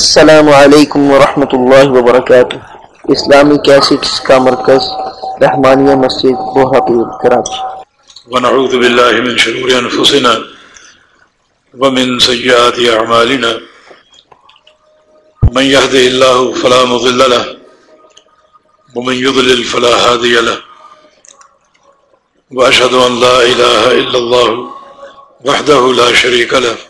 السلام علیکم ورحمۃ اللہ وبرکاتہ۔ اسلامی کیسٹس کا مرکز، رحمانیہ مسجد بوہاپور کراچی ونعوذ بالله من شرور أنفسنا ومن سيئات أعمالنا من يهده الله فلا مضل له ومن يضلل فلا هادي له۔ وأشهد أن لا إله إلا الله وحده لا شريك له۔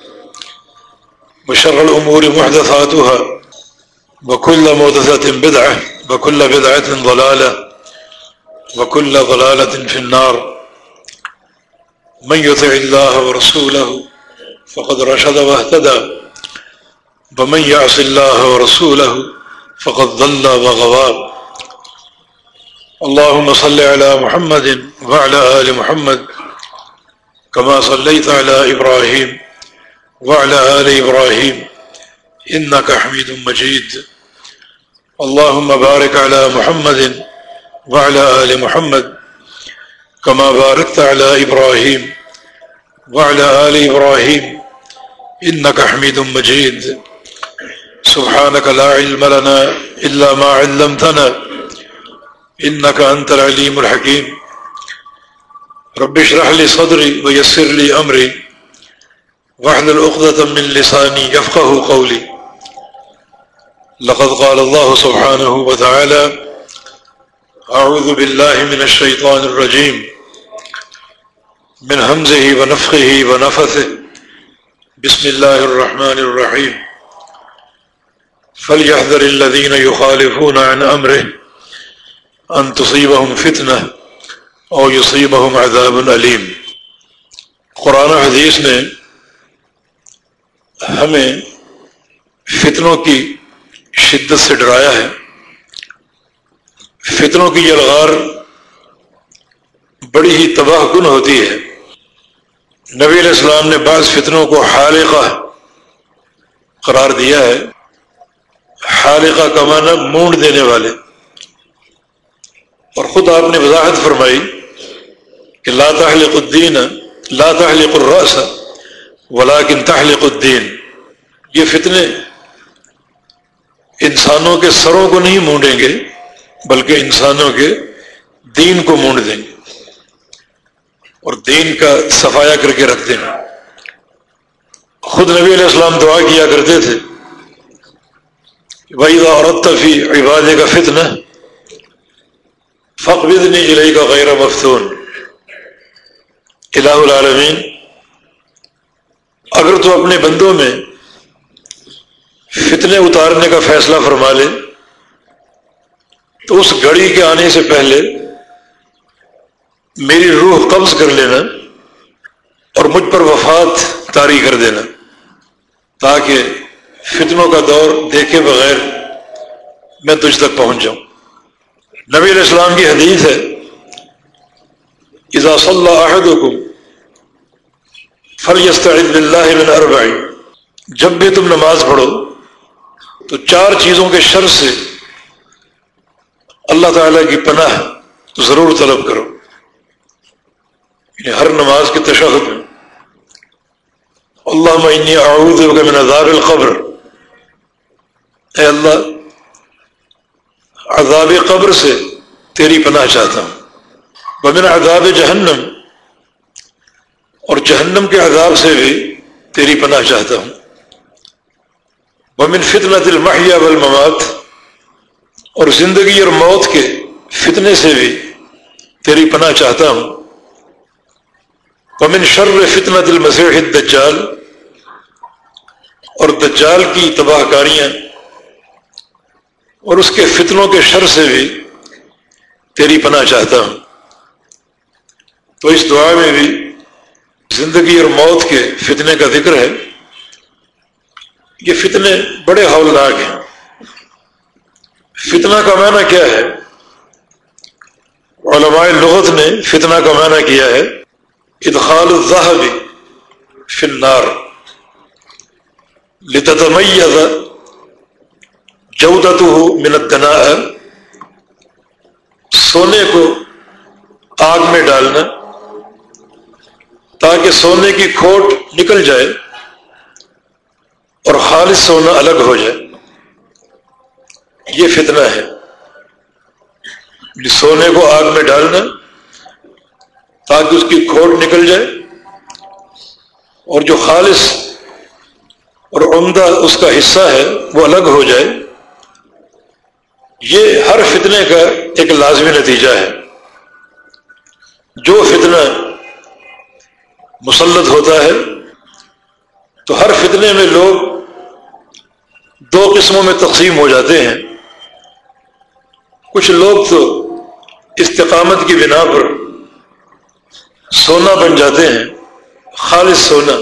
وشر الأمور محدثاتها وكل محدثة بدعة وكل بدعة ضلالة وكل ضلالة في النار. من يطع الله ورسوله فقد رشد واهتدى ومن يعص الله ورسوله فقد ضل وغضى اللهم صل على محمد وعلى آل محمد كما صليت على إبراهيم وعلى آل إبراهيم إنك حميد مجيد. اللهم بارك على محمد وعلى آل محمد كما باركت على إبراهيم وعلى آل إبراهيم. إنك حميد مجيد. سبحانك لا علم لنا إلا ما علمتنا. إنك أنت العليم الحكيم. رب اشرح لي صدري ويسر لي أمري. واحلل عقدة من لساني يفقه قولي. لقد قال الله سبحانه وتعالى أعوذ بالله من الشيطان الرجيم. من همزه ونفخه ونفثه. بسم الله الرحمن الرحيم. فليحذر الذين يخالفون عن أمره أن تصيبهم فتنة أو يصيبهم عذاب أليم. قرآن حدیث نے ہمیں فتنوں کی شدت سے ڈرایا ہے۔ فتنوں کی یلغار بڑی ہی تباہ کن ہوتی ہے۔ نبی علیہ السلام نے بعض فتنوں کو حالقہ قرار دیا ہے۔ حالقہ کا معنی مونڈ دینے والے۔ اور خود آپ نے وضاحت فرمائی کہ لا تحلق الدین، لا تحلق الرأس۔ ولیکن تحلق الدین، یہ فتنے انسانوں کے سروں کو نہیں مونڈیں گے، بلکہ انسانوں کے دین کو مونڈ دیں گے۔ اور دین کا صفایا کر کے رکھ دیں۔ گے خود نبی علیہ السلام دعا کیا کرتے تھے بھائی عورت فی عباد کا فتن فقبد نہیں کا غیر مفتون الہ العالمین اگر تو اپنے بندوں میں فتنے اتارنے کا فیصلہ فرما لے، تو اس گھڑی کے آنے سے پہلے میری روح قبض کر لینا اور مجھ پر وفات طاری کر دینا، تاکہ فتنوں کا دور دیکھے بغیر میں تجھ تک پہنچ جاؤں۔ نبی علیہ السلام کی حدیث ہے، اذا صلی اللہ فلیستعد باللہ من اربعین جب بھی تم نماز پڑھو، تو چار چیزوں کے شر سے اللہ تعالی کی پناہ ضرور طلب کرو۔ یعنی ہر نماز کے تشہد۔ میں اللہ انی اعوذ بک من عذاب القبر۔ اے اللہ، عذاب قبر سے تیری پناہ چاہتا ہوں۔ ومن عذاب جہنم۔ اور جہنم کے عذاب سے بھی تیری پناہ چاہتا ہوں۔ ومن فتنة المحیا والممات، اور زندگی اور موت کے فتنے سے بھی تیری پناہ چاہتا ہوں۔ ومن شر فتنة المسیح الدجال، اور دجال کی تباہ کاریاں، اور اس کے فتنوں کے شر سے بھی تیری پناہ چاہتا ہوں۔ تو اس دعا میں بھی زندگی اور موت کے فتنے کا ذکر ہے۔ یہ فتنے بڑے ہولناک ہیں۔ فتنہ کا معنی کیا ہے؟ علماء لغت نے فتنہ کا معنی کیا ہے۔ ادخال الذهب فی النار۔ لتتمیز جودته من الدناء۔ سونے کو آگ میں ڈالنا۔ تاکہ سونے کی کھوٹ نکل جائے اور خالص سونا الگ ہو جائے۔ یہ فتنہ ہے۔ یعنی سونے کو آگ میں ڈالنا تاکہ اس کی کھوٹ نکل جائے اور جو خالص اور عمدہ اس کا حصہ ہے وہ الگ ہو جائے۔ یہ ہر فتنے کا ایک لازمی نتیجہ ہے۔ جو فتنہ مسلط ہوتا ہے، تو ہر فتنے میں لوگ دو قسموں میں تقسیم ہو جاتے ہیں۔ کچھ لوگ تو استقامت کی بنا پر سونا بن جاتے ہیں، خالص سونا۔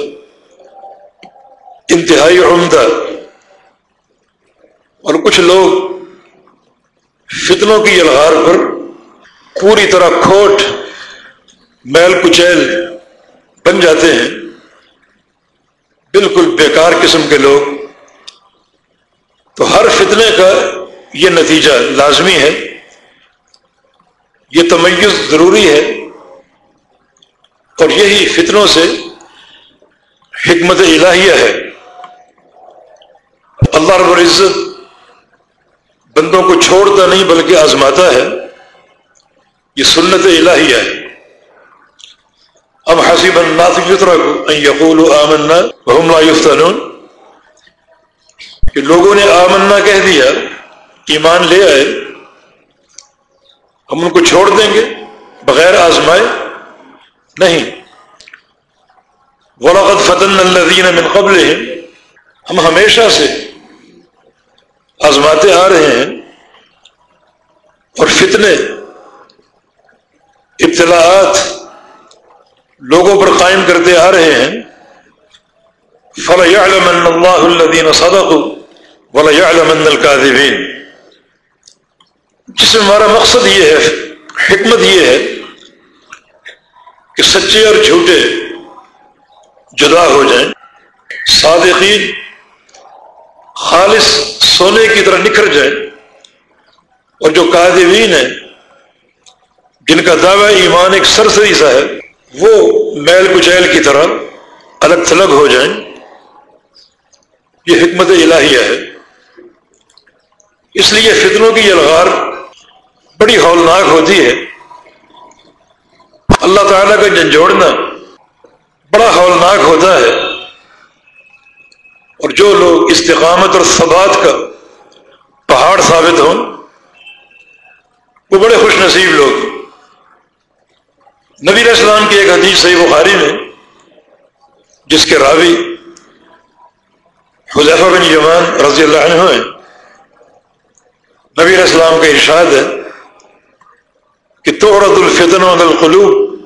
انتہائی عمدہ۔ اور کچھ لوگ فتنوں کی الہار پر پوری طرح کھوٹ، میل کچیل بن جاتے ہیں۔ بالکل بیکار قسم کے لوگ۔ تو ہر فتنے کا یہ نتیجہ لازمی ہے۔ یہ تمیز ضروری ہے۔ اور یہی فتنوں سے حکمت الہیہ ہے۔ اللہ رب العزت بندوں کو چھوڑتا نہیں بلکہ آزماتا ہے۔ یہ سنت الہیہ ہے۔ اب حسیب الناس کو یقول آمنا وهم لا يفتنون؟ کہ لوگوں نے آمنا کہہ دیا، ایمان لے آئے، ہم ان کو چھوڑ دیں گے، بغیر آزمائے؟ نہیں۔ ولاقت فتن الدین من قبل ہم ہمیشہ سے آزماتے آ رہے ہیں۔ اور فتنے، ابتلاعات لوگوں پر قائم کرتے آ رہے ہیں۔ فَلَيَعْلَمَنَّ اللَّهُ الَّذِينَ صَدَقُوا الْكَاذِبِينَ۔ جس میں ہمارا مقصد یہ ہے، حکمت یہ ہے کہ سچے اور جھوٹے جدا ہو جائیں۔ صادقین خالص سونے کی طرح نکھر جائیں۔ اور جو قادبین ہیں، جن کا دعوی ایمان ایک سرسری سا ہے وہ میل کچیل کی طرح الگ تھلگ ہو جائیں۔ یہ حکمت الہیہ ہے۔ اس لیے فتنوں کی الغار بڑی ہولناک ہوتی ہے۔ اللہ تعالیٰ کا جھنجھوڑنا بڑا ہولناک ہوتا ہے۔ اور جو لوگ استقامت اور ثبات کا پہاڑ ثابت ہوں، وہ بڑے خوش نصیب لوگ۔ نبی اسلام کی ایک حدیث صحیح بخاری میں، جس کے راوی حضیفہ بن یمان رضی اللہ عنہ ہیں، نبی اسلام کا ارشاد ہے کہ توڑد الفتن القلوب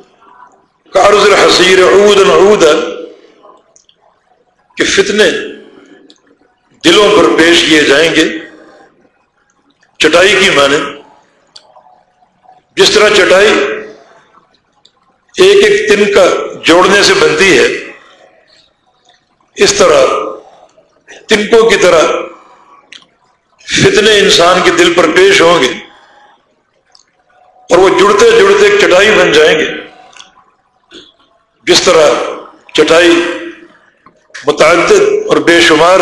کارز الحصیر عود عود کہ فتنے دلوں پر پیش کیے جائیں گے، چٹائی کی معنی، جس طرح چٹائی ایک ایک تن کا جوڑنے سے بنتی ہے۔ اس طرح تنکوں کی طرح فتنے انسان کے دل پر پیش ہوں گے اور وہ جڑتے جڑتے ایک چٹائی بن جائیں گے۔ جس طرح چٹائی متعدد اور بے شمار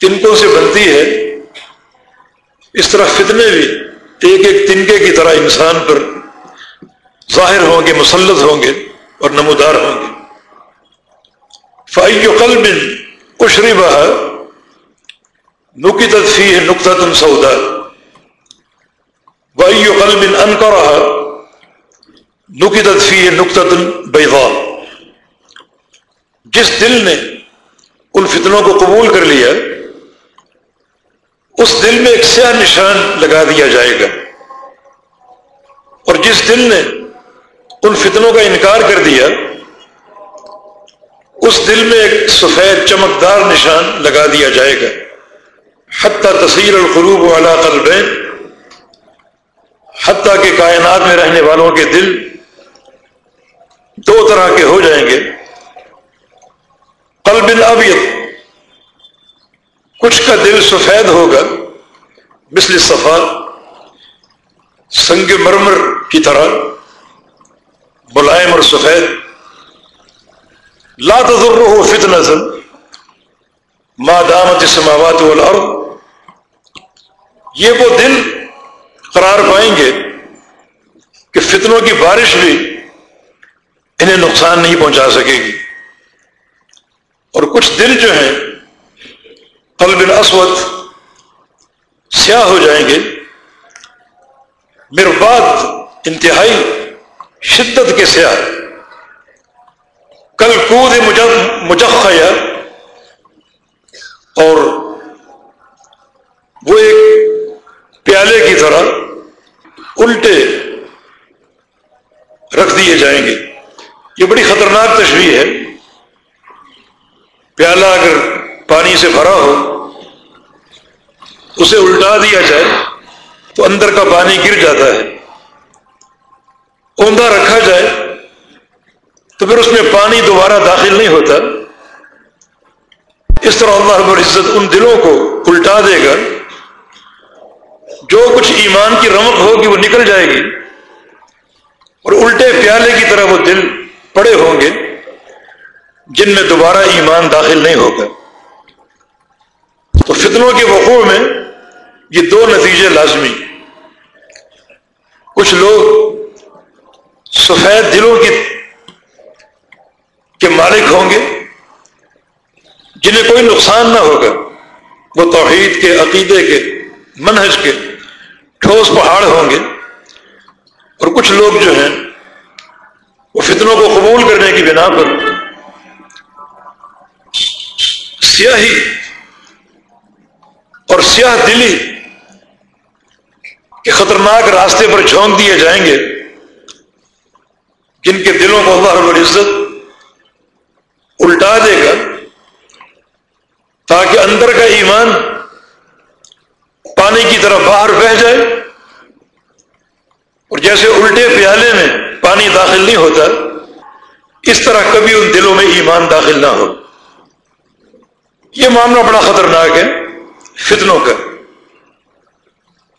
تنکوں سے بنتی ہے، اس طرح فتنے بھی ایک ایک تنکے کی طرح انسان پر ظاہر ہوں گے، مسلط ہوں گے اور نمودار ہوں گے۔ فائیو قلب اشری بہا نکی تدفی نقطہ تن سودا وئی قلب ان کا رہا نکی تدفی نقطہ تن بیضا جس دل نے ان فتنوں کو قبول کر لیا، اس دل میں ایک سیاہ نشان لگا دیا جائے گا۔ اور جس دل نے ان فتنوں کا انکار کر دیا، اس دل میں ایک سفید چمکدار نشان لگا دیا جائے گا۔ حتیٰ تصیر القروب والا قلبین، حتیٰ کہ کائنات میں رہنے والوں کے دل دو طرح کے ہو جائیں گے۔ قلب ابیت کچھ کا دل سفید ہوگا، مثل صفا، سنگ مرمر کی طرح۔ ملائم اور سفید، لا تضره فتنة ما دامت السماوات والارض یہ وہ دل قرار پائیں گے کہ فتنوں کی بارش بھی انہیں نقصان نہیں پہنچا سکے گی۔ اور کچھ دل جو ہیں، قلب اسود سیاہ ہو جائیں گے۔ مرباد انتہائی شدت کے سیاہ۔ کل کود مجخیا اور وہ ایک پیالے کی طرح الٹے رکھ دیے جائیں گے۔ یہ بڑی خطرناک تشریح ہے۔ پیالہ اگر پانی سے بھرا ہو، اسے الٹا دیا جائے تو اندر کا پانی گر جاتا ہے۔ اوندا رکھا جائے تو پھر اس میں پانی دوبارہ داخل نہیں ہوتا۔ اس طرح اللہ رب العزت ان دلوں کو الٹا دے گا۔ جو کچھ ایمان کی رمق ہوگی وہ نکل جائے گی۔ اور الٹے پیالے کی طرح وہ دل پڑے ہوں گے جن میں دوبارہ ایمان داخل نہیں ہوگا۔ تو فتنوں کے وقوع میں یہ دو نتیجے لازمی۔ کچھ لوگ سفید دلوں کی کے مالک ہوں گے، جنہیں کوئی نقصان نہ ہوگا، وہ توحید کے، عقیدے کے، منہج کے ٹھوس پہاڑ ہوں گے۔ اور کچھ لوگ جو ہیں، وہ فتنوں کو قبول کرنے کی بنا پر سیاہی اور سیاہ دلی کے خطرناک راستے پر جھونک دیے جائیں گے۔ جن کے دلوں کو اللہ رب العزت الٹا دے گا تاکہ اندر کا ایمان پانی کی طرف باہر بہ جائے اور جیسے الٹے پیالے میں پانی داخل نہیں ہوتا، اس طرح کبھی ان دلوں میں ایمان داخل نہ ہو۔ یہ معاملہ بڑا خطرناک ہے فتنوں کا۔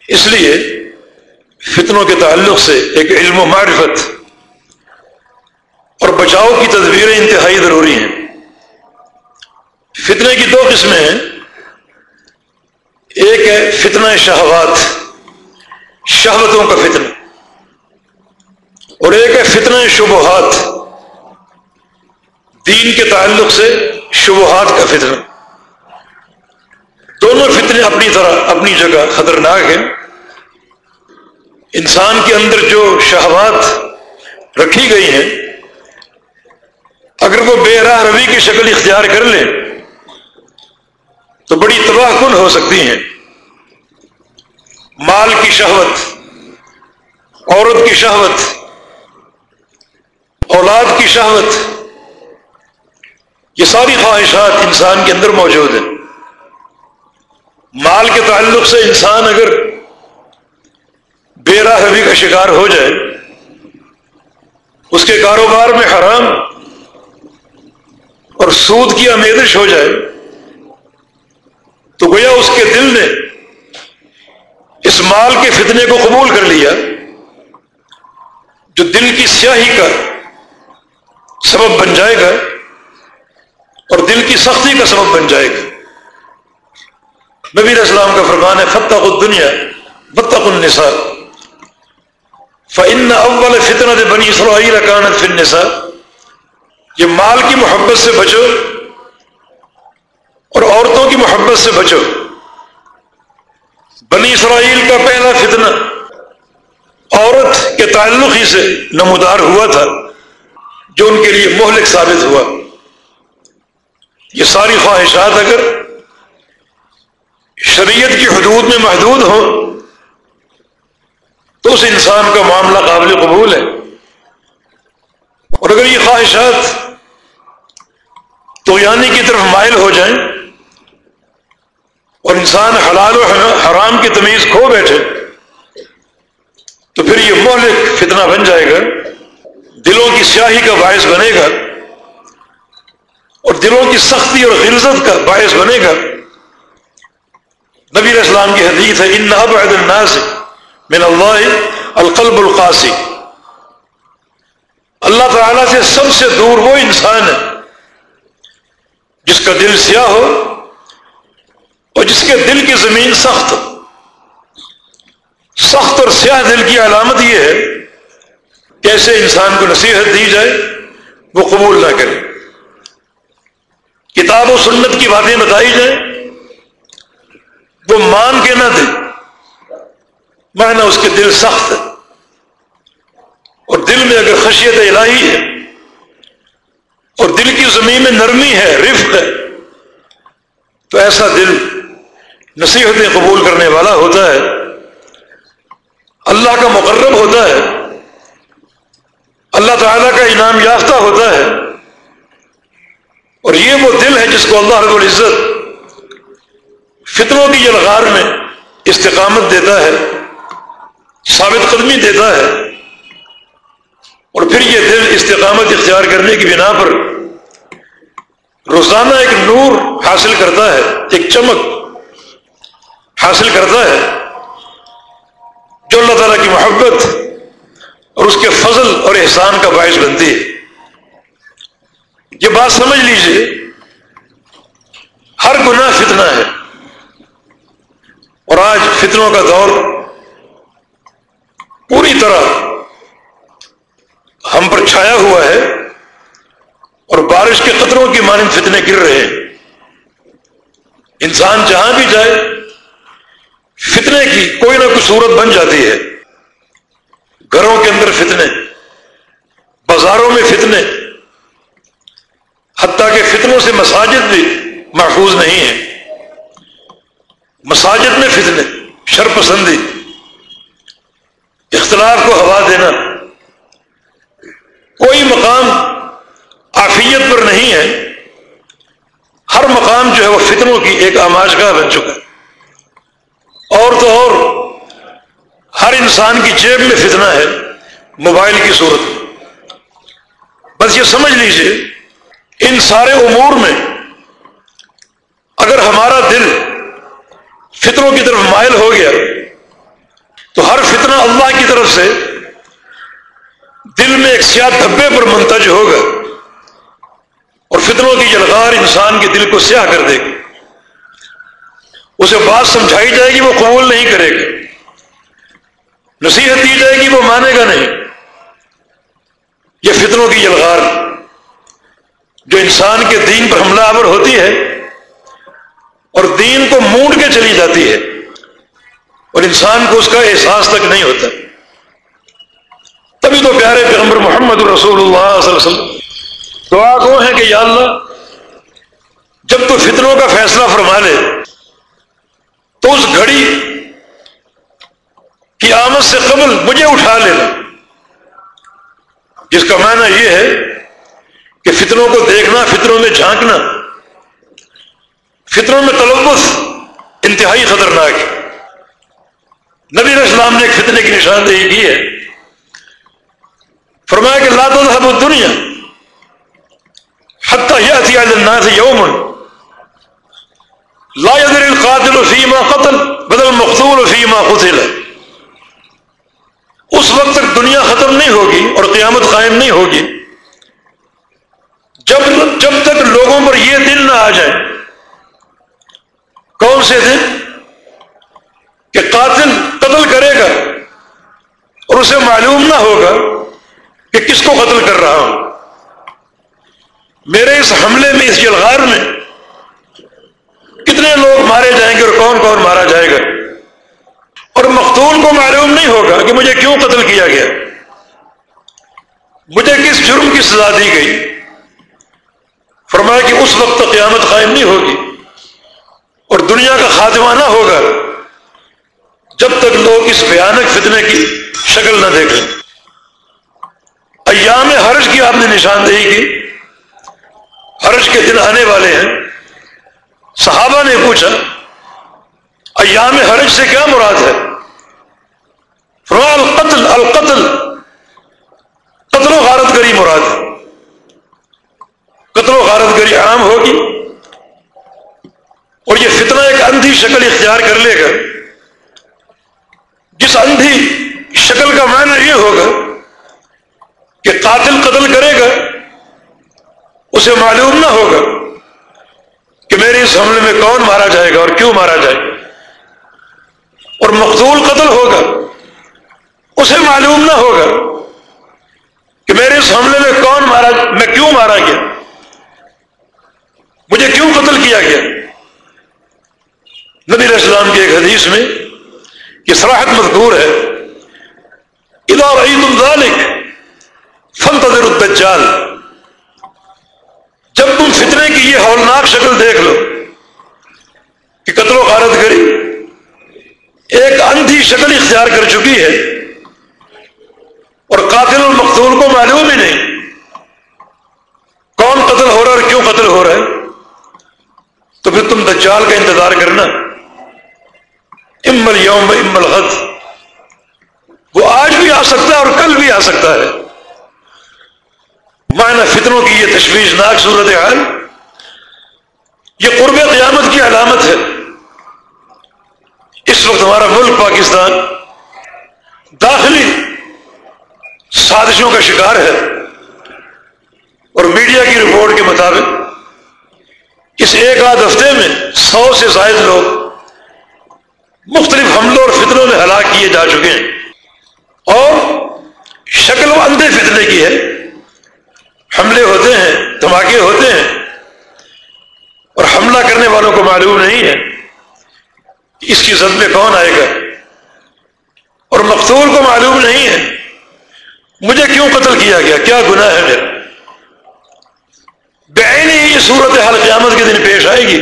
اس لیے فتنوں کے تعلق سے ایک علم و معرفت اور بچاؤ کی تدبیریں انتہائی ضروری ہیں۔ فتنے کی دو قسمیں ہیں۔ ایک ہے فتنہ شہوات، شہوتوں کا فتنہ۔ اور ایک ہے فتنہ شبہات، دین کے تعلق سے شبہات کا فتنہ۔ دونوں فتنے اپنی طرح، اپنی جگہ خطرناک ہیں۔ انسان کے اندر جو شہوات رکھی گئی ہیں اگر وہ بے راہ روی کی شکل اختیار کر لیں تو بڑی تباہ کن ہو سکتی ہیں۔ مال کی شہوت، عورت کی شہوت، اولاد کی شہوت، یہ ساری خواہشات انسان کے اندر موجود ہیں۔ مال کے تعلق سے انسان اگر بے راہ روی کا شکار ہو جائے، اس کے کاروبار میں حرام اور سود کی امیدش ہو جائے، تو گویا اس کے دل نے اس مال کے فتنے کو قبول کر لیا، جو دل کی سیاہی کا سبب بن جائے گا اور دل کی سختی کا سبب بن جائے گا۔ نبی اسلام کا فرمان ہے فتح الدنیا بتخ النساء فن اول فتنہ بنی اسرائیل کانت فن النساء۔ یہ مال کی محبت سے بچو اور عورتوں کی محبت سے بچو۔ بنی اسرائیل کا پہلا فتنہ عورت کے تعلق ہی سے نمودار ہوا تھا، جو ان کے لیے مہلک ثابت ہوا۔ یہ ساری خواہشات اگر شریعت کی حدود میں محدود ہوں، تو اس انسان کا معاملہ قابل قبول ہے۔ اور اگر یہ خواہشات تو کی طرف مائل ہو جائیں اور انسان حلال و حرام کی تمیز کھو بیٹھے، تو پھر یہ مہلک فتنہ بن جائے گا، دلوں کی سیاہی کا باعث بنے گا اور دلوں کی سختی اور غلزت کا باعث بنے گا۔ نبی اسلام کی حدیث ہے، ان ابعد الناس من اللہ القلب القاسی۔ اللہ تعالی سے سب سے دور وہ انسان ہے جس کا دل سیاہ ہو اور جس کے دل کی زمین سخت ہو۔ سخت اور سیاہ دل کی علامت یہ ہے کہ ایسے انسان کو نصیحت دی جائے، وہ قبول نہ کرے۔ کتاب و سنت کی باتیں بتائی جائیں، وہ مان کے نہ دے۔ مانا اس کے دل سخت ہے۔ اور دل میں اگر خشیت الہی ہے اور دل کی زمین میں نرمی ہے، رفق ہے۔ تو ایسا دل نصیحتیں قبول کرنے والا ہوتا ہے۔ اللہ کا مقرب ہوتا ہے۔ اللہ تعالیٰ کا انعام یافتہ ہوتا ہے۔ اور یہ وہ دل ہے جس کو اللہ رب العزت فطروں کی یلغار میں استقامت دیتا ہے، ثابت قدمی دیتا ہے۔ اور پھر یہ دل استقامت اختیار کرنے کی بنا پر روزانہ ایک نور حاصل کرتا ہے، ایک چمک حاصل کرتا ہے، جو اللہ تعالیٰ کی محبت اور اس کے فضل اور احسان کا باعث بنتی ہے۔ یہ بات سمجھ لیجیے، ہر گناہ فتنہ ہے۔ اور آج فتنوں کا دور پوری طرح ہم پر چھایا ہوا ہے۔ اور بارش کے قطروں کی مانند فتنے گر رہے ہیں۔ انسان جہاں بھی جائے، فتنے کی کوئی نہ کوئی صورت بن جاتی ہے۔ گھروں کے اندر فتنے، بازاروں میں فتنے، حتیٰ کہ فتنوں سے مساجد بھی محفوظ نہیں ہیں۔ مساجد میں فتنے شر پسندی اختلاف کو ہوا دینا۔ کوئی مقام آفیت پر نہیں ہے، ہر مقام جو ہے وہ فتنوں کی ایک آماجگاہ بن چکا ہے۔ اور تو اور، ہر انسان کی جیب میں فتنہ ہے موبائل کی صورت میں۔ بس یہ سمجھ لیجیے، ان سارے امور میں اگر ہمارا دل فطروں کی طرف مائل ہو گیا، تو ہر فتنہ اللہ کی طرف سے دل میں ایک سیاہ دھبے پر منتج ہوگا۔ اور فطروں کی جلغار انسان کے دل کو سیاہ کر دے گی۔ اسے بات سمجھائی جائے گی، وہ قبول نہیں کرے گا نصیحت دی جائے گی، وہ مانے گا نہیں۔ یہ فطروں کی جلغار جو انسان کے دین پر حملہ آور ہوتی ہے اور دین کو مونڈ کے چلی جاتی ہے، اور انسان کو اس کا احساس تک نہیں ہوتا۔ تبھی تو پیارے پیغمبر محمد رسول اللہ صلی اللہ علیہ وسلم دعا کو ہے کہ یا اللہ، جب تو فطروں کا فیصلہ فرما لے، تو اس گھڑی کی آمد سے قبل مجھے اٹھا لینا جس کا معنی یہ ہے کہ فطروں کو دیکھنا فطروں میں جھانکنا فطروں میں تلبس انتہائی خطرناک ہے۔ نبی اسلام نے ایک فتنے کی نشاندہی کی ہے۔ فرمایا کہ لا تذهب دنیا حتى ياتي الناس يوم لا يدري القاتل فيما قتل بدل المقتول فيما قتل. اس وقت تک دنیا ختم نہیں ہوگی اور قیامت قائم نہیں ہوگی۔ جب جب تک لوگوں پر یہ دل نہ آ جائے، کون سے دن کہ قاتل قتل کرے گا اور اسے معلوم نہ ہوگا کہ کس کو قتل کر رہا ہوں۔ میرے اس حملے میں، اس جلغار میں کتنے لوگ مارے جائیں گے اور کون کون مارا جائے گا؟ اور مقتول کو معلوم نہیں ہوگا کہ مجھے کیوں قتل کیا گیا۔ مجھے کس جرم کی سزا دی گئی؟ فرمایا کہ اس وقت قیامت قائم نہیں ہوگی اور دنیا کا خاتمہ نہ ہوگا جب تک لوگ اس بھیانک فتنے کی شکل نہ دیکھیں۔ ایام حرج کی آپ نے نشاندہی کی۔ حرج کے دن آنے والے ہیں۔ صحابہ نے پوچھا، ایام حرج سے کیا مراد ہے؟ القتل القتل قتل و غارت گری مراد ہے۔ قتل و غارت گری عام ہوگی۔ اور یہ فتنہ ایک اندھی شکل اختیار کر لے گا۔ جس اندھی شکل کا معنی یہ ہوگا کہ قاتل قتل کرے گا۔ اسے معلوم نہ ہوگا کہ میرے اس حملے میں کون مارا جائے گا اور کیوں مارا جائے گا۔ اور مقتول قتل ہوگا۔ اسے معلوم نہ ہوگا کہ میرے اس حملے میں کون مارا، میں کیوں مارا گیا۔ مجھے کیوں قتل کیا گیا؟ نبی علیہ السلام کی ایک حدیث میں یہ سراحت مذکور ہے۔ ادا رحید ذالک فنتظر الدجال۔ جب تم فتنے کی یہ ہولناک شکل دیکھ لو کہ قتل و غارت کری ایک اندھی شکل اختیار کر چکی ہے اور قاتل المقتول کو معلوم ہی نہیں کون قتل ہو رہا ہے اور کیوں قتل ہو رہا ہے۔ تو پھر تم دجال کا انتظار کرنا۔ امل یوم امل حد وہ آج بھی آ سکتا ہے اور کل بھی آ سکتا ہے۔ معنی فتنوں کی یہ تشویشناک صورت حال، یہ قرب قیامت کی علامت ہے۔ اس وقت ہمارا ملک پاکستان داخلی سازشوں کا شکار ہے۔ اور میڈیا کی رپورٹ کے مطابق، اس ایک آدھ ہفتے میں سو سے زائد لوگ مختلف حملوں اور فتنوں میں ہلاک کیے جا چکے ہیں۔ اور شکل و اندھے فتنے کی ہے۔ حملے ہوتے ہیں، دھماکے ہوتے ہیں، اور حملہ کرنے والوں کو معلوم نہیں ہے اس کی زد میں کون آئے گا۔ اور مقتول کو معلوم نہیں ہے، مجھے کیوں قتل کیا گیا؟ کیا گناہ ہے میرا؟ بین یہ صورت حال قیامت کے دن پیش آئے گی۔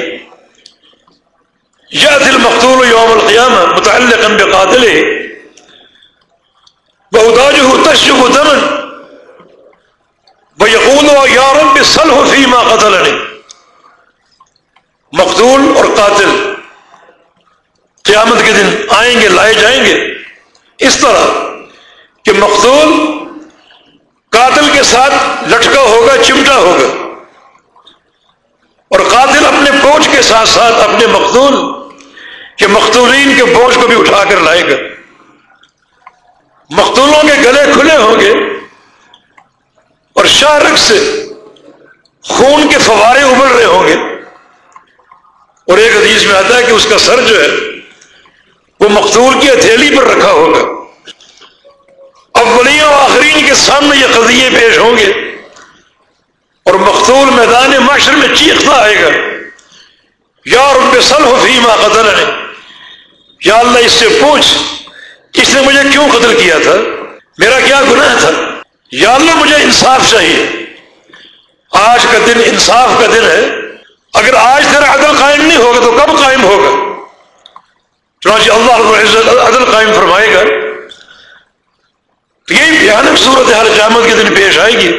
یا دل مقتول یوم القیامہ متعلق بقاتل بہداج ہو تشب دمن وہ یقول و یارم سل ہو فیما قتل مقتول اور قاتل قیامت کے دن آئیں گے، لائے جائیں گے۔ اس طرح کہ مقتول قاتل کے ساتھ لٹکا ہوگا، چمٹا ہوگا۔ اور قاتل اپنے بوجھ کے ساتھ ساتھ اپنے مقتول کے مقتولین کے بوجھ کو بھی اٹھا کر لائے گا۔ مقتولوں کے گلے کھلے ہوں گے۔ اور شاہ سے خون کے فوارے ابل رہے ہوں گے۔ اور ایک حدیث میں آتا ہے کہ اس کا سر جو ہے، وہ مقتول کی ہتھیلی پر رکھا ہوگا۔ اولین و آخرین کے سامنے یہ قضیے پیش ہوں گے۔ اور مقتول میدان معاشر میں چیختا آئے گا۔ یار ان پہ سل فیما قتل ہے یا اللہ اس سے پوچھ، اس نے مجھے کیوں قتل کیا تھا؟ میرا کیا گناہ تھا؟ یا اللہ مجھے انصاف چاہیے۔ آج کا دن انصاف کا دن ہے۔ اگر آج تیرا عدل قائم نہیں ہوگا تو کب قائم ہوگا؟ چنانچہ اللہ عدل قائم فرمائے گا۔ تو یہی بھیانک صورت حال قیامت کے دن پیش آئے گی۔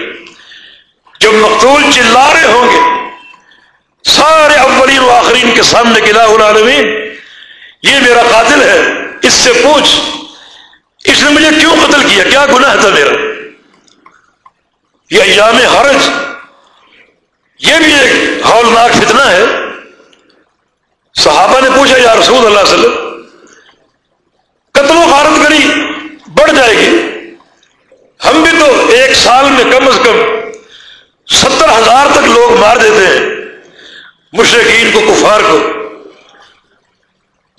جب مقتول چلا رہے ہوں گے، سارے اولین و آخرین کے سامنے قلعہ العالمین، یہ میرا قاتل ہے۔ اس سے پوچھ، اس نے مجھے کیوں قتل کیا؟ کیا گناہ تھا میرا؟ یہ ایام حرج یہ بھی ایک ہولناک فتنہ ہے۔ صحابہ نے پوچھا، یا رسول اللہ صلی اللہ علیہ وسلم، قتل و غارت گری بڑھ جائے گی۔ ہم بھی تو ایک سال میں کم از کم ستر ہزار تک لوگ مار دیتے ہیں مشرقین کو، کفار کو۔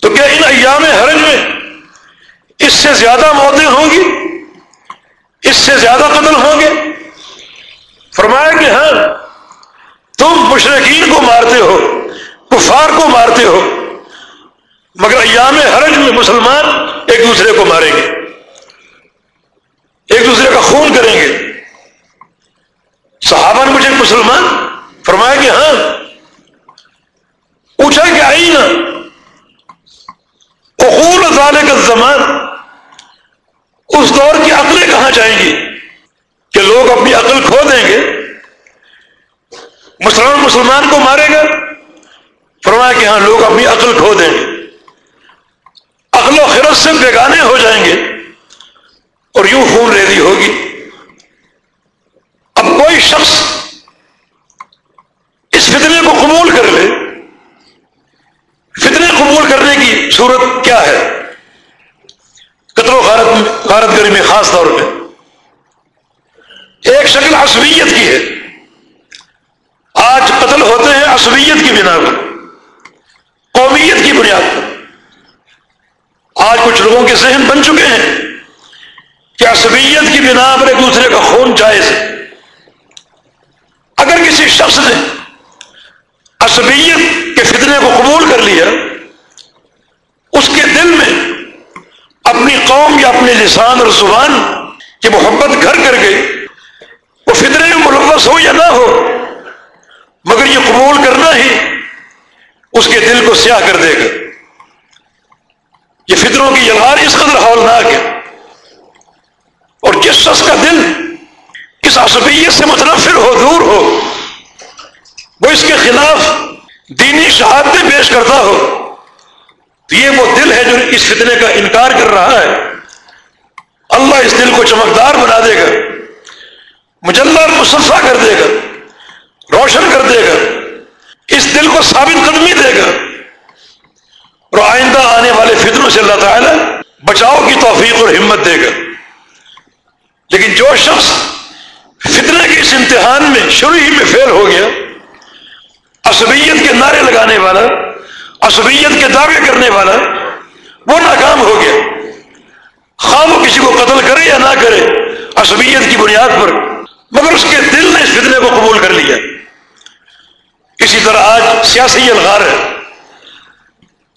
تو کیا ان ایام حرج میں اس سے زیادہ موتیں ہوں گی؟ اس سے زیادہ قتل ہوں گے؟ فرمایا کہ ہاں تم مشرقین کو مارتے ہو، کفار کو مارتے ہو، مگر ایام حرج میں مسلمان ایک دوسرے کو ماریں گے، ایک دوسرے کا خون کریں گے۔ صحابہ نے مجھے مسلمان فرمایا کہ ہاں پوچھا کہ آئی نا اخول ازالے کا زمان اس دور کی عقلیں کہاں جائیں گی کہ لوگ اپنی عقل کھو دیں گے۔ مسلمان مسلمان کو مارے گا۔ فرمایا کہ ہاں لوگ اپنی عقل کھو دیں گے۔ عقل و خرت سے بیگانے ہو جائیں گے۔ اور یوں خون ریزی ہوگی۔ اب کوئی شخص اس فتنے کو قبول کر لے۔ فتنے قبول کرنے کی صورت کیا ہے؟ قتل و غارت غارت گری میں خاص طور پہ۔ ایک شکل عصبیت کی ہے۔ آج قتل ہوتے ہیں عصبیت کی بنا پر، قومیت کی بنیاد پر۔ آج کچھ لوگوں کے ذہن بن چکے ہیں کہ عصبیت کی بنا پر ایک دوسرے کا خون جائز ہے۔ اگر کسی شخص نے عصبیت کے فتنے کو قبول کر لیا، اس کے دل میں اپنی قوم یا اپنے لسان اور زبان کی محبت گھر کر گئی وہ فتنے میں ملوث ہو یا نہ ہو، مگر یہ قبول کرنا ہی اس کے دل کو سیاہ کر دے گا۔ یہ فطروں کی یلغار اس قدر ہولناک ہے۔ اور جس شخص کا دل اس عصبیت سے متنفر ہو، دور ہو، وہ اس کے خلاف دینی شہادتیں پیش کرتا ہو، تو یہ وہ دل ہے جو اس فتنے کا انکار کر رہا ہے۔ اللہ اس دل کو چمکدار بنا دے گا۔ مجلہ مصفہ کر دے گا، روشن کر دے گا، اس دل کو ثابت قدمی دے گا۔ اور آئندہ آنے والے فتنوں سے اللہ تعالی بچاؤ کی توفیق اور ہمت دے گا۔ لیکن جو شخص فتنے کے اس امتحان میں شروع ہی میں فیل ہو گیا، عصبیت کے نعرے لگانے والا، عصبیت کے دعوے کرنے والا، وہ ناکام ہو گیا۔ خواہ وہ کسی کو قتل کرے یا نہ کرے، عصبیت کی بنیاد پر مگر اس کے دل نے اس فتنے کو قبول کر لیا۔ اسی طرح آج سیاسی الغار ہے۔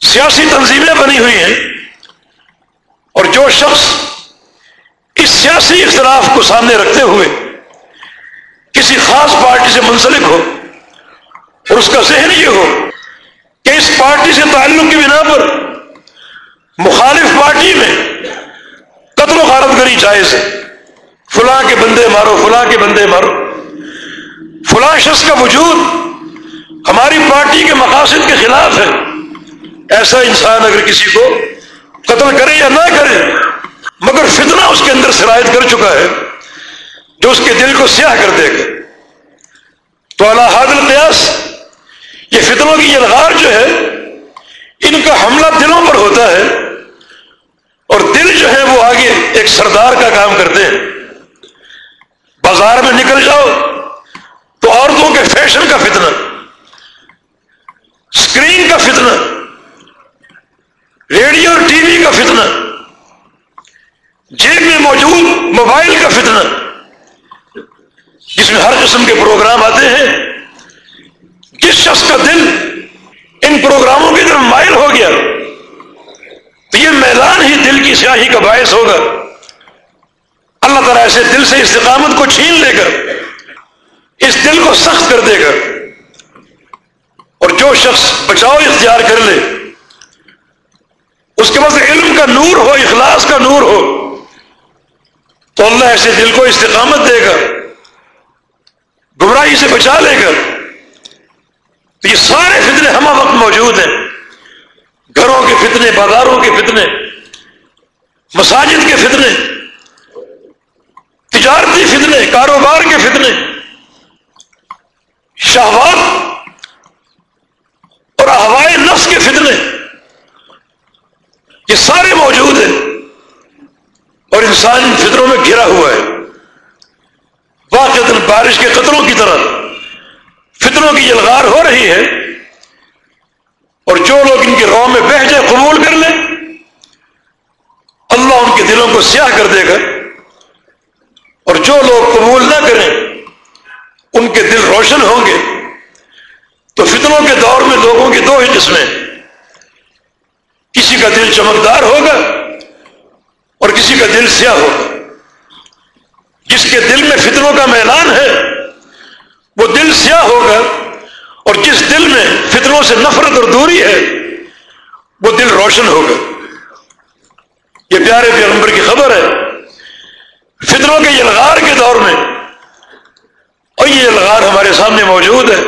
سیاسی تنظیمیں بنی ہوئی ہیں اور جو شخص اس سیاسی اختلاف کو سامنے رکھتے ہوئے کسی خاص پارٹی سے منسلک ہو اور اس کا ذہن یہ ہو کہ اس پارٹی سے تعلق کی بنا پر مخالف پارٹی میں قتل و غارت گری جائز ہے۔ فلاں کے بندے مارو، فلاں کے بندے مارو۔ فلاں شخص کا وجود ہماری پارٹی کے مقاصد کے خلاف ہے۔ ایسا انسان اگر کسی کو قتل کرے یا نہ کرے، مگر فتنہ اس کے اندر شرائط کر چکا ہے جو اس کے دل کو سیاہ کر دے گا۔ تو اللہ حاضر قیاس یہ فتنوں کی یلغار جو ہے، ان کا حملہ دلوں پر ہوتا ہے اور دل جو ہے وہ آگے ایک سردار کا کام کرتے ہیں۔ بازار میں نکل جاؤ تو عورتوں کے فیشن کا فتنہ اسکرین کا فتنہ، ریڈیو اور ٹی وی کا فتنہ، جیب میں موجود موبائل کا فتنہ، جس میں ہر قسم کے پروگرام آتے ہیں، جس شخص کا دل ان پروگراموں کی طرف مائل ہو گیا، تو یہ میدان ہی دل کی سیاہی کا باعث ہوگا۔ اللہ تعالیٰ ایسے دل سے استقامت کو چھین لے کر، اس دل کو سخت کر دے گا اور جو شخص بچاؤ اختیار کر لے، اس کے پاس علم کا نور ہو، اخلاص کا نور ہو، تو اللہ ایسے دل کو استقامت دے گا گمراہی سے بچا لے گا تو یہ سارے فتنے ہمہ وقت موجود ہیں۔ گھروں کے فتنے، بازاروں کے فتنے، مساجد کے فتنے تجارتی فتنے، کاروبار کے فتنے۔ شہوات اور ہوائے نفس کے فتنے، یہ سارے موجود ہیں۔ اور انسان ان فطروں میں گھرا ہوا ہے۔ واقع بارش کے قطروں کی طرح فطروں کی یلغار ہو رہی ہے۔ اور جو لوگ ان کے رو میں بہ جائے قبول کر لیں، اللہ ان کے دلوں کو سیاہ کر دے گا۔ اور جو لوگ قبول نہ کریں، ان کے دل روشن ہوں گے۔ تو فتنوں کے دور میں لوگوں کی دو ہی قسمیں۔ کسی کا دل چمکدار ہوگا اور کسی کا دل سیاہ ہوگا۔ جس کے دل میں فطروں کا میلان ہے، وہ دل سیاہ ہوگا۔ اور جس دل میں فطروں سے نفرت اور دوری ہے، وہ دل روشن ہوگا۔ یہ پیارے پیغمبر کی خبر ہے۔ فطروں کے یلغار کے دور میں۔ اور یہ یلغار ہمارے سامنے موجود ہے۔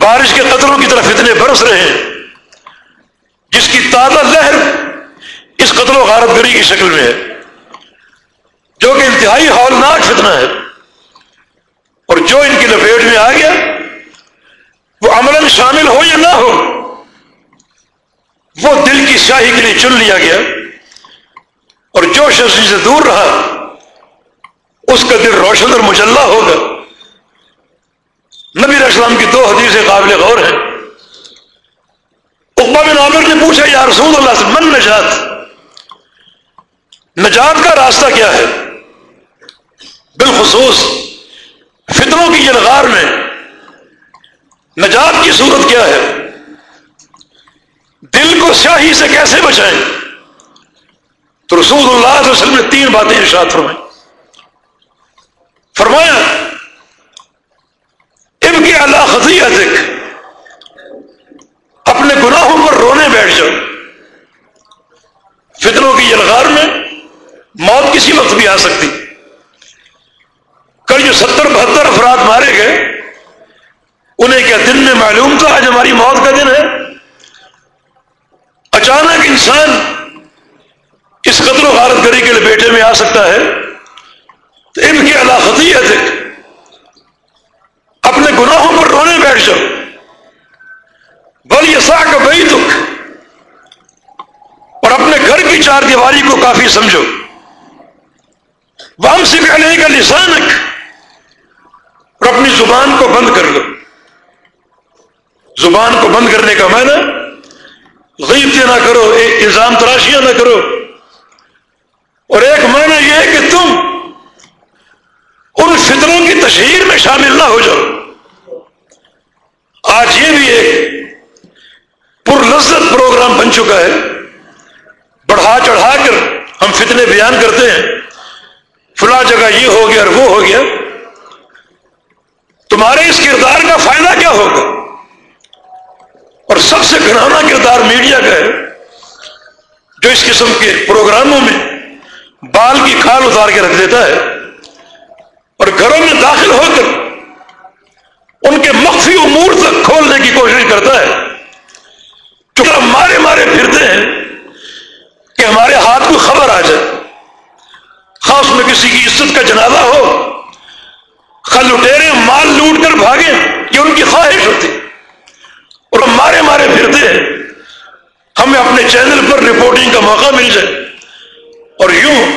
بارش کے قطروں کی طرف اتنے برس رہے ہیں۔ جس کی تازہ لہر اس قتل و غارت گری کی شکل میں ہے۔ جو کہ انتہائی ہولناک فتنہ ہے۔ اور جو ان کی لپیٹ میں آ گیا، وہ عمل شامل ہو یا نہ ہو، وہ دل کی سیاہی کے لیے چن لیا گیا۔ اور جو شخص سے دور رہا۔ اس کا دل روشن اور مجلہ ہوگا۔ نبی اسلام کی دو حدیثیں قابل غور ہیں۔ اقبا بن عامر نے پوچھا، یا رسول اللہ سے من نجات؟ نجات کا راستہ کیا ہے؟ بالخصوص فطروں کی یلغار میں۔ نجات کی صورت کیا ہے؟ دل کو سیاہی سے کیسے بچائیں؟ تو رسول اللہ علیہ وسلم نے تین باتیں ارشاد فرمائی فرمایا اب کی اللہ خطیت اپنے گناہوں پر رونے بیٹھ جاؤ۔ فطروں کی یلغار میں موت کسی وقت بھی آ سکتی۔ کل جو ستر بہتر افراد مارے گئے، انہیں کیا دن میں معلوم تھا آج ہماری موت کا دن ہے؟ اچانک انسان اس قدر و غارت گری کے لپیٹے میں آ سکتا ہے۔ تو ان کی اللہ خطیت اپنے گناہوں پر رونے بیٹھ جاؤ۔ بل یہ سا کا بئی دکھ اور اپنے گھر کی چار دیواری کو کافی سمجھو۔ وام سے کہنے کا لسانک۔ اور اپنی زبان کو بند کر لو۔ زبان کو بند کرنے کا معنی، غیبتیں نہ کرو ایک الزام تراشیاں نہ کرو۔ اور ایک معنی یہ ہے کہ تم ان فطروں کی تشہیر میں شامل نہ ہو جاؤ۔ آج یہ بھی ایک پر لذت پروگرام بن چکا ہے۔ بڑھا چڑھا کر ہم فتنے بیان کرتے ہیں۔ فلاں جگہ یہ ہو گیا اور وہ ہو گیا۔ تمہارے اس کردار کا فائدہ کیا ہوگا؟ اور سب سے گھرانا کردار میڈیا کا ہے۔ جو اس قسم کے پروگراموں میں بال کی کھال اتار کے رکھ دیتا ہے۔ اور گھروں میں داخل ہو کر ان کے مخفی امور تک کھولنے کی کوشش کرتا ہے۔ چونکہ مارے مارے پھرتے ہیں کہ ہمارے ہاتھ کو خبر آ جائے۔ خاص میں کسی کی عزت کا جنازہ ہو۔ خل لٹیرے، مال لوٹ کر بھاگے، یہ ان کی خواہش ہوتی۔ اور ہم مارے مارے پھرتے ہیں۔ ہمیں اپنے چینل پر رپورٹنگ کا موقع مل جائے۔ اور یوں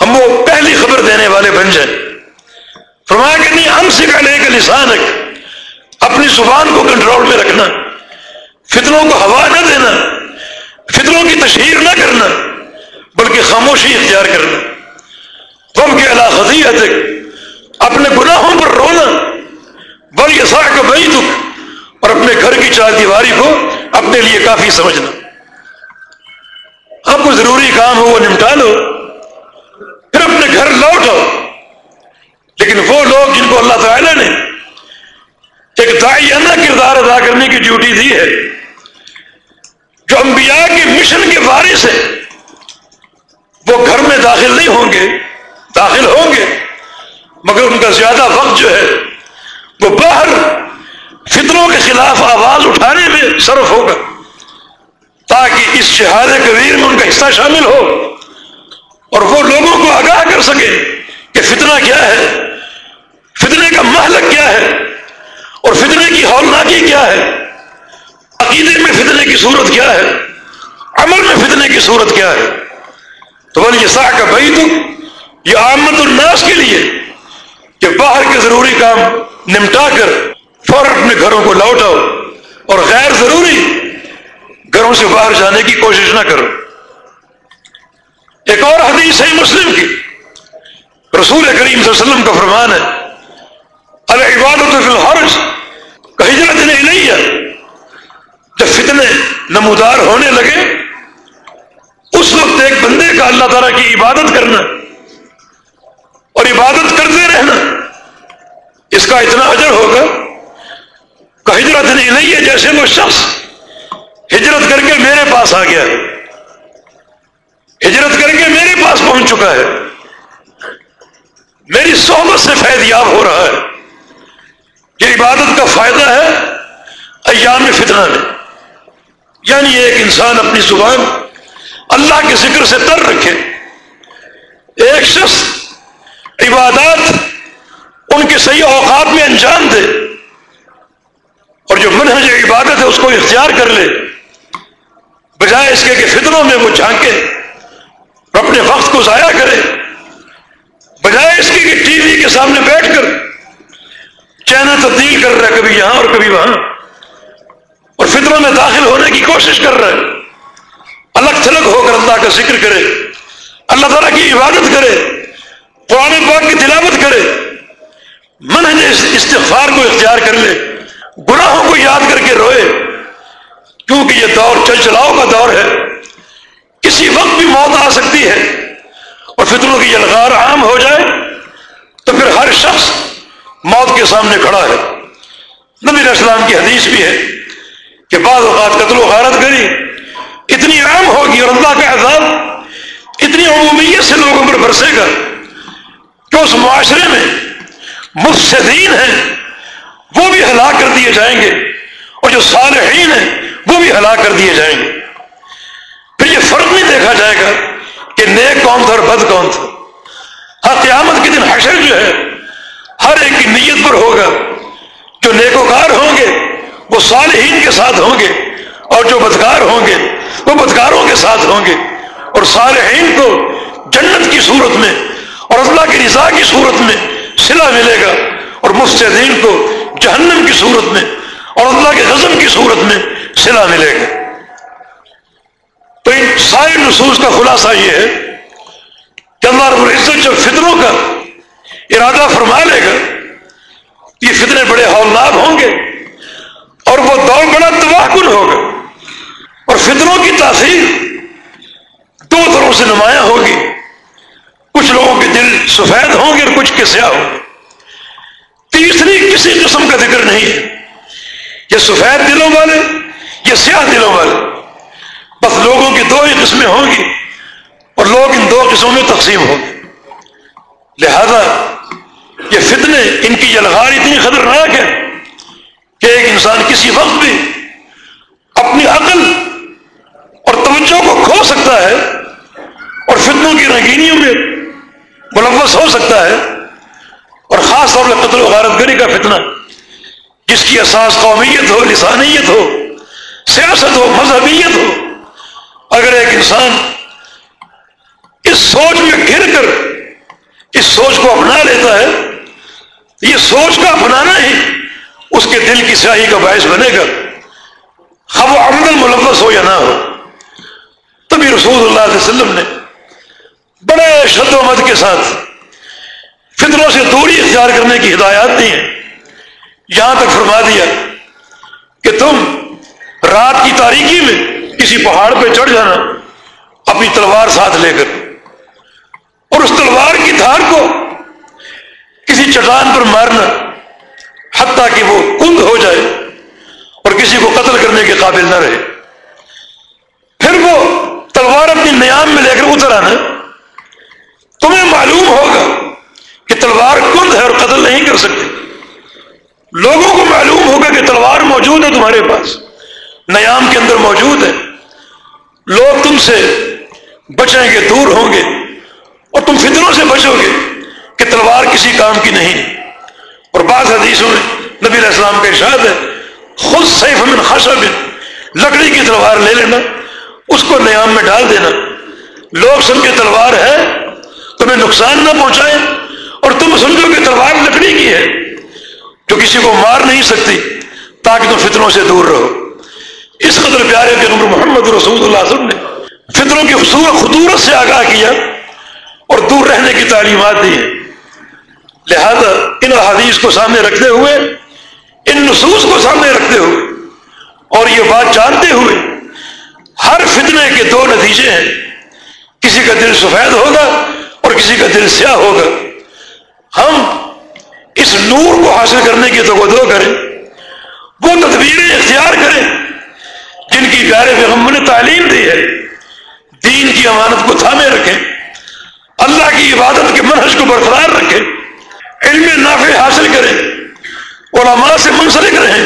ہم وہ پہلی خبر دینے والے بن جائیں۔ فرمایا کہ نہیں، ہم سے لے کا لسان اپنی زبان کو کنٹرول میں رکھنا، فتنوں کو ہوا نہ دینا فطروں کی تشہیر نہ کرنا، بلکہ خاموشی اختیار کرنا۔ غم کے علاقہ اپنے گناہوں پر رونا۔ بل سا کا بئی دکھ اور اپنے گھر کی چار دیواری کو اپنے لیے کافی سمجھنا۔ اب کو ضروری کام ہو وہ نمٹا لو، پھر اپنے گھر لوٹ آؤ۔ لیکن وہ لوگ جن کو اللہ تعالی نے ایک دائیانہ کردار ادا کرنے کی ڈیوٹی دی ہے، جو انبیاء کے مشن کے وارث ہیں، وہ گھر میں داخل نہیں ہوں گے، داخل ہوں گے، مگر ان کا زیادہ وقت جو ہے، وہ باہر فطروں کے خلاف آواز اٹھانے میں صرف ہوگا، تاکہ اس شہاد کبیر میں ان کا حصہ شامل ہو اور وہ لوگوں کو آگاہ کر سکے کہ فتنہ کیا ہے۔ فتنے کا محلک کیا ہے اور فتنے کی ہولناکی کیا ہے؟ عقیدے میں فتنے کی صورت کیا ہے؟ عمل میں فتنے کی صورت کیا ہے؟ تو بول یہ سا کا بھائی تم یہ آمد الناس کے لیے کہ باہر کے ضروری کام نمٹا کر فوراً اپنے گھروں کو لوٹاؤ اور غیر ضروری گھروں سے باہر جانے کی کوشش نہ کرو۔ ایک اور حدیث ہے مسلم کی، رسول کریم صلی اللہ علیہ وسلم کا فرمان ہے العبادت فی الحرج کہ ہجرت نہیں لیا جب فتنے نمودار ہونے لگے، اس وقت وقت ایک بندے کا اللہ تعالیٰ کی عبادت کرنا اور عبادت کرتے رہنا، اس کا اتنا اجر ہوگا۔ کہ ہجرت نہیں ہے، جیسے وہ شخص ہجرت کر کے میرے پاس آ گیا ہجرت کر کے میرے پاس پہنچ چکا ہے۔ میری صحبت سے فیض یاب ہو رہا ہے۔ یہ عبادت کا فائدہ ہے ایام فتنہ میں۔ یعنی ایک انسان اپنی زبان اللہ کے ذکر سے تر رکھے۔ ایک شخص عبادات ان کے صحیح اوقات میں انجام دے اور جو منہج عبادت ہے اس کو اختیار کر لے۔ بجائے اس کے کہ فطروں میں وہ جھانکے اور اپنے وقت کو ضائع کرے۔ بجائے اس کے کہ ٹی وی کے سامنے بیٹھ کر چینل تبدیل کر رہا ہے، کبھی یہاں اور کبھی وہاں۔ اور فطروں میں داخل ہونے کی کوشش کر رہا ہے۔ الگ تھلگ ہو کر اللہ کا ذکر کرے۔ اللہ تعالیٰ کی عبادت کرے۔ قرآن پاک کی تلاوت کرے۔ من استغفار کو اختیار کر لے۔ گناہوں کو یاد کر کے روئے۔ کیونکہ یہ دور چل چلاؤ کا دور ہے۔ کسی وقت بھی موت آ سکتی ہے۔ اور فطروں کی یلغار عام ہو جائے تو پھر ہر شخص موت کے سامنے کھڑا ہے۔ نبی علیہ السلام کی حدیث بھی ہے کہ بعض اوقات قتل و غارت کری اتنی عام ہوگی اور اللہ کا عذاب اتنی عمومیت سے لوگوں پر برسے گا۔ کہ اس معاشرے میں مفسدین ہیں، وہ بھی ہلاک کر دیے جائیں گے۔ اور جو صالحین ہیں، وہ بھی ہلاک کر دیے جائیں گے۔ پھر یہ فرق نہیں دیکھا جائے گا کہ نیک کون تھا اور بد کون تھا۔ ہاں قیامت کے دن حشر جو ہے ہر ایک کی نیت پر ہوگا۔ جو نیکوکار ہوں گے، وہ صالحین کے ساتھ ہوں گے، اور جو بدکار ہوں گے، وہ بدکاروں کے ساتھ ہوں گے۔ اور صالحین کو جنت کی صورت میں اور اللہ کی رضا کی صورت میں سلا ملے گا۔ اور مفسدین کو جہنم کی صورت میں اور اللہ کے غزم کی صورت میں سلا ملے گا۔ تو ان سارے نصوص کا خلاصہ یہ ہے کہ اللہ رب العزت جب فطروں کا ارادہ فرما لے گا، یہ فتنے بڑے ہولناک ہوں گے اور وہ دور بڑا تباہ کن ہوگا۔ اور فطروں کی تاثیر دو طرح سے نمایاں ہوگی۔ کچھ لوگوں کے دل سفید ہوں گے اور کچھ کے سیاہ ہوں گے۔ تیسری کسی قسم کا ذکر نہیں ہے۔ یہ سفید دلوں والے، یہ سیاہ دلوں والے۔ بس لوگوں کی دو ہی قسمیں ہوں گی اور لوگ ان دو قسموں میں تقسیم ہوں گے۔ لہذا یہ فتنے ان کی جلغار اتنی خطرناک ہے کہ ایک انسان کسی وقت بھی اپنی عقل اور توجہ کو کھو سکتا ہے اور فتنوں کی رنگینیوں میں ملوث ہو سکتا ہے اور خاص طور پر قتل و غارت گری کا فتنہ، جس کی اساس قومیت ہو، لسانیت ہو، سیاست ہو، مذہبیت ہو۔ اگر ایک انسان اس سوچ میں گر کر، اس سوچ کو اپنا لیتا ہے یہ سوچ کا اپنانا ہی اس کے دل کی سیاہی کا باعث بنے گا۔ خب و عمل ملوث ہو یا نہ ہو۔ تبھی رسول اللہ علیہ وسلم نے بڑے شد و مد کے ساتھ فطروں سے دوری اختیار کرنے کی ہدایات دی ہیں۔ یہاں تک فرما دیا کہ تم رات کی تاریکی میں کسی پہاڑ پہ چڑھ جانا، اپنی تلوار ساتھ لے کر۔ اور اس تلوار کی دھار کو کسی چٹان پر مارنا، حتیٰ کہ وہ کند ہو جائے اور کسی کو قتل کرنے کے قابل نہ رہے۔ پھر وہ تلوار اپنی نیام میں لے کر اتر آنا۔ تمہیں معلوم ہوگا کہ تلوار کند ہے اور قتل نہیں کر سکتے۔ لوگوں کو معلوم ہوگا کہ تلوار موجود ہے تمہارے پاس، نیام کے اندر موجود ہے۔ لوگ تم سے بچیں گے، دور ہوں گے اور تم فطروں سے بچو گے۔ کہ تلوار کسی کام کی نہیں۔ اور بعض حدیثوں میں نبی علیہ السلام کا ارشاد ہے خود سیف من خشب، لکڑی کی تلوار لے لینا، اس کو نیام میں ڈال دینا۔ لوگ سمجھے تلوار ہے، تمہیں نقصان نہ پہنچائے، اور تم سمجھو کہ تلوار لکڑی کی ہے، جو کسی کو مار نہیں سکتی، تاکہ تم فطروں سے دور رہو۔ اس قدر پیارے کے نمبر محمد رسول اللہ وسلم نے فطروں کی خطورت سے آگاہ کیا، اور دور رہنے کی تعلیمات دی ہے لہذا ان حدیث کو سامنے رکھتے ہوئے، ان نصوص کو سامنے رکھتے ہوئے، اور یہ بات جانتے ہوئے، ہر فتنے کے دو نتیجے ہیں۔ کسی کا دل سفید ہوگا اور کسی کا دل سیاہ ہوگا۔ ہم اس نور کو حاصل کرنے کی تو کریں، وہ تدبیریں اختیار کریں، جن کی پیارے پیغمبر نے تعلیم دی ہے۔ دین کی امانت کو تھامے رکھیں، اللہ کی عبادت کے منحص کو برقرار رکھیں۔ علم نافع حاصل کریں، علماء سے منسلک رہیں،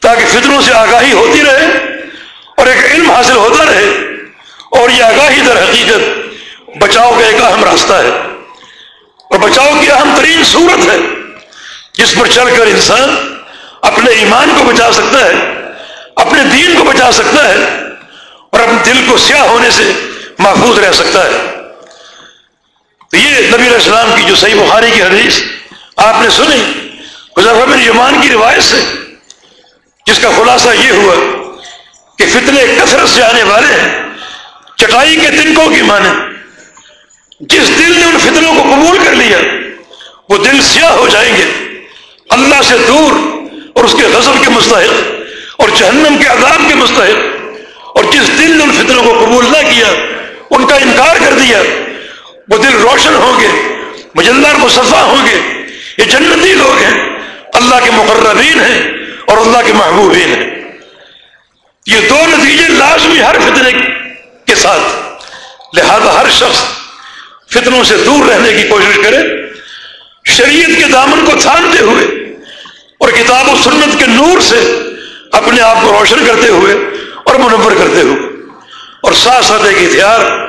تاکہ فطروں سے آگاہی ہوتی رہے اور ایک علم حاصل ہوتا رہے اور یہ آگاہی در حقیقت بچاؤ کا ایک اہم راستہ ہے۔ اور بچاؤ کی اہم ترین صورت ہے، جس پر چل کر انسان اپنے ایمان کو بچا سکتا ہے، اپنے دین کو بچا سکتا ہے اور اپنے دل کو سیاہ ہونے سے محفوظ رہ سکتا ہے۔ تو یہ نبی علیہ السلام کی جو صحیح بخاری کی حدیث آپ نے سنی بن یمان کی روایت سے، جس کا خلاصہ یہ ہوا کہ فتنے کثرت سے آنے والے ہیں، چٹائی کے تنکوں کی مانے جس دل نے ان فتنوں کو قبول کر لیا، وہ دل سیاہ ہو جائیں گے۔ اللہ سے دور اور اس کے غزل کے مستحق اور جہنم کے عذاب کے مستحق۔ اور جس دل نے ان فتنوں کو قبول نہ کیا، ان کا انکار کر دیا وہ دل روشن ہوں گے، مجلدار مصفہ ہوں گے، یہ جنتی لوگ ہیں۔ اللہ کے مقربین ہیں اور اللہ کے محبوبین ہیں۔ یہ دو نتیجے لازمی ہر فتنے کے ساتھ۔ لہذا ہر شخص فتنوں سے دور رہنے کی کوشش کرے۔ شریعت کے دامن کو تھامتے ہوئے اور کتاب و سنت کے نور سے اپنے آپ کو روشن کرتے ہوئے اور منور کرتے ہوئے۔ اور ساتھ ساتھ ایک ہتھیار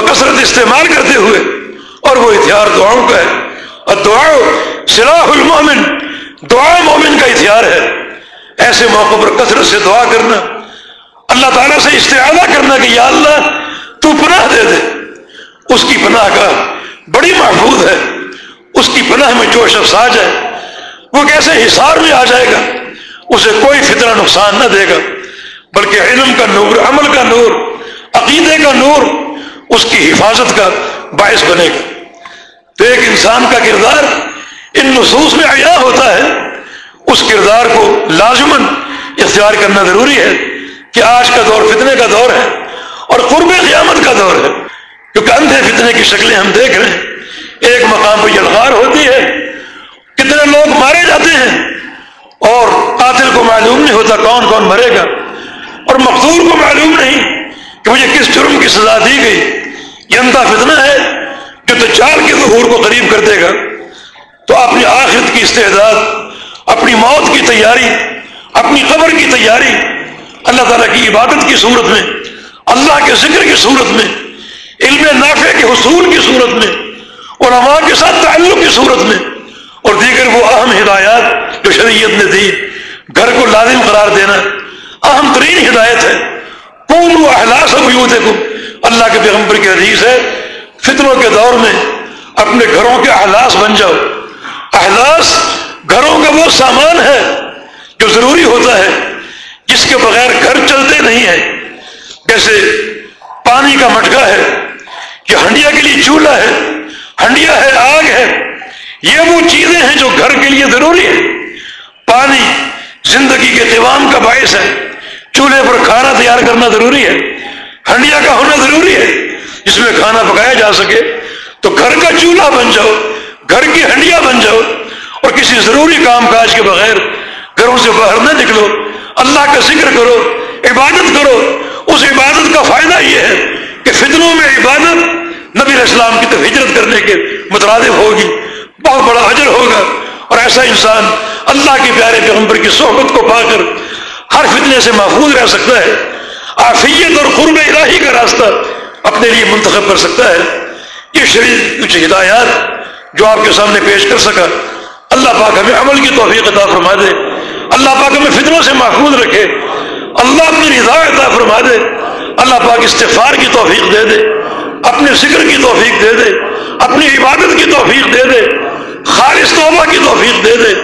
بکثرت استعمال کرتے ہوئے اور وہ ہتھیار دعاؤں کا ہے۔ اور دعا سلاح المومن دعا مومن کا ہتھیار ہے۔ ایسے موقع پر کثرت سے دعا کرنا، اللہ تعالیٰ سے استعادہ کرنا کہ یا اللہ تو پناہ دے دے۔ اس کی پناہ کا بڑی محفوظ ہے۔ اس کی پناہ میں جو شخص آ جائے وہ کیسے حصار میں آ جائے گا؟ اسے کوئی فطرہ نقصان نہ دے گا، بلکہ علم کا نور، عمل کا نور، عقیدے کا نور اس کی حفاظت کا باعث بنے گا۔ تو ایک انسان کا کردار ان نصوص میں عیا ہوتا ہے۔ اس کردار کو لازمن اختیار کرنا ضروری ہے کہ آج کا دور فتنے کا دور ہے اور قرب قیامت کا دور ہے۔ کیونکہ اندھے فتنے کی شکلیں ہم دیکھ رہے ہیں۔ ایک مقام پہ یلغار ہوتی ہے۔ کتنے لوگ مارے جاتے ہیں۔ اور قاتل کو معلوم نہیں ہوتا کون کون مرے گا۔ اور مقدور کو معلوم نہیں کہ مجھے کس جرم کی سزا دی گئی۔ یہ اندھا فتنہ ہے جو تجار کے ظہور کو قریب کر دے گا تو اپنی آخرت کی استعداد، اپنی موت کی تیاری، اپنی قبر کی تیاری، اللہ تعالیٰ کی عبادت کی صورت میں، اللہ کے ذکر کی صورت میں، علم نافع کے حصول کی صورت میں، علماء کے ساتھ تعلق کی صورت میں، اور دیگر وہ اہم ہدایات جو شریعت نے دی، گھر کو لازم قرار دینا اہم ترین ہدایت ہے۔ کون وہ احلاس کو اللہ کے پیغمبر کی حدیث ہے فطروں کے دور میں اپنے گھروں کے احلاس بن جاؤ۔ احلاس گھروں کا وہ سامان ہے جو ضروری ہوتا ہے، جس کے بغیر گھر چلتے نہیں ہیں۔ جیسے پانی کا مٹکا ہے، یہ ہنڈیا کے لیے چولہا ہے، ہنڈیا ہے، آگ ہے۔ یہ وہ چیزیں ہیں جو گھر کے لیے ضروری ہے پانی زندگی کے قوام کا باعث ہے۔ چولہے پر کھانا تیار کرنا ضروری ہے، ہنڈیا کا ہونا ضروری ہے، جس میں کھانا پکایا جا سکے، تو گھر کا چولہا بن جاؤ، گھر کی ہنڈیا بن جاؤ، اور کسی ضروری کام کاج کے بغیر گھروں سے باہر نہ نکلو۔ اللہ کا ذکر کرو، عبادت کرو۔ اس عبادت کا فائدہ یہ ہے کہ فتنوں میں عبادت نبی اسلام کی طرف ہجرت کرنے کے مترادف ہوگی، بہت بڑا اجر ہوگا۔ اور ایسا انسان اللہ کے پیارے پیغمبر کی صحبت کو پا کر ہر فتنے سے محفوظ رہ سکتا ہے۔ آفیت اور قرب الہی کا راستہ اپنے لیے منتخب کر سکتا ہے۔ یہ شریر کچھ ہدایات جو آپ کے سامنے پیش کر سکا۔ اللہ پاک ہمیں عمل کی توفیق عطا فرما دے۔ اللہ پاک ہمیں فتنوں سے محفوظ رکھے۔ اللہ اپنی رضا عطا فرما دے۔ اللہ پاک استفار کی توفیق دے دے۔ اپنے ذکر کی توفیق دے دے۔ اپنی عبادت کی توفیق دے دے۔ خالص توبہ کی توفیق دے دے۔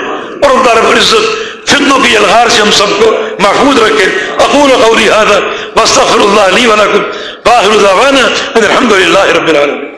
اور اللہ رب العزت فتنوں کی الغار سے ہم سب کو محفوظ رکھے۔ اقول قولی هذا، واستغفر الله لي ولكم، واخر دعوانا الحمد لله رب العالمين۔